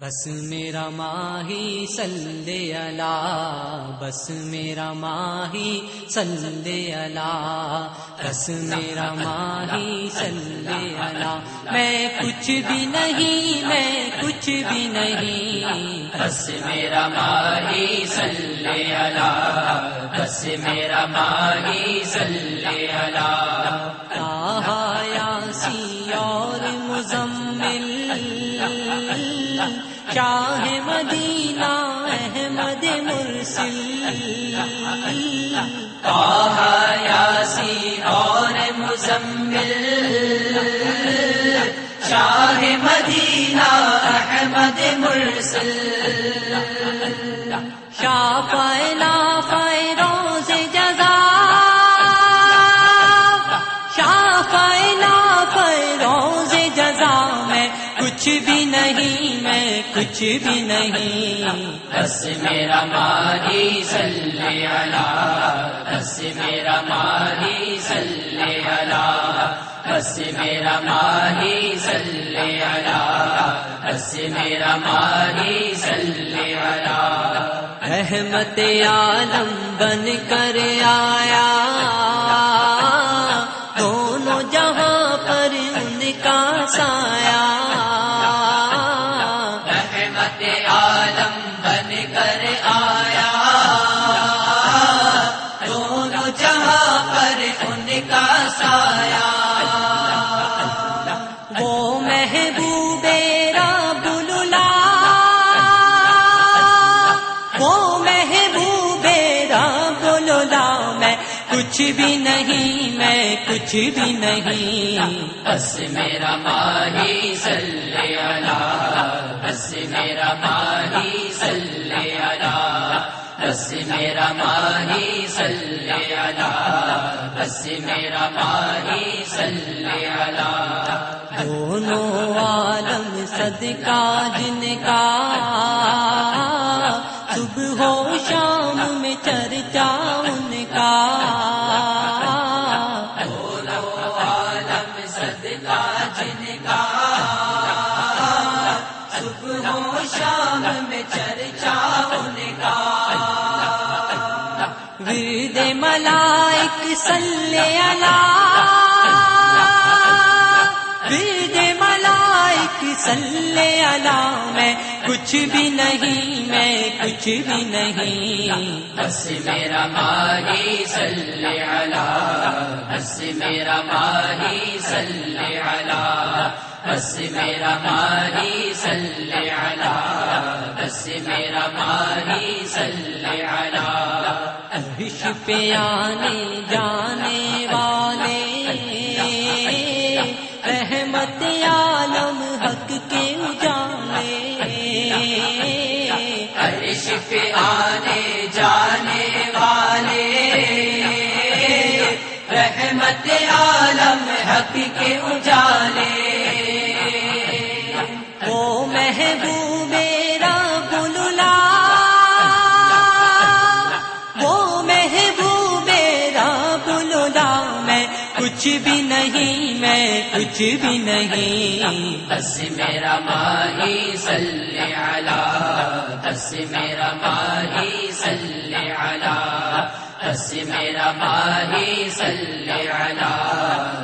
بس میرا ماہی سلے اللہ، بس میرا ماہی سلے اللہ، بس میرا ماہی سلے اللہ۔ میں کچھ بھی نہیں، میں کچھ بھی نہیں۔ بس میرا ماہی سلے اللہ، بس میرا ماہی سلے اللہ۔ شاہ مدینہ احمد مرسل۔ کچھ بھی نہیں میں کچھ بھی نہیں۔ بس میرا ماہی سلے اللہ بس میرا ماہی سلے اللہ بس میرا ماہی سلے اللہ بس میرا ماہی سلے اللہ رحمت عالم بن کر آیا۔ کچھ بھی نہیں میں کچھ بھی نہیں۔ بس میرا ماہی سلے اللہ بس میرا ماہی سلے اللہ۔ بس میرا ماہی سلے اللہ بس میرا ماہی سلے اللہ۔ دونوں عالم صدقہ جن کا۔ صبح ہو شام میں چرچا ورد ملائک صلی اللہ ورد ملائک صلی اللہ میں کچھ بھی نہیں میں کچھ بھی نہیں بس میرا ماہی سلے اللہ بس میرا ماہی سلے اللہ بس میرا ماہی سلے اللہ بس میرا ماہی سلے اللہ پہ آنے جانے والے۔ رحمت عالم حق کے اجالے عرش پہ آنے جانے والے۔ رحمت عالم حق کے اجالے کچھ بھی نہیں، میں کچھ بھی نہیں۔ بس میرا ماہی سلے اللہ بس میرا ماہی سلے اللہ بس میرا ماہی سلے اللہ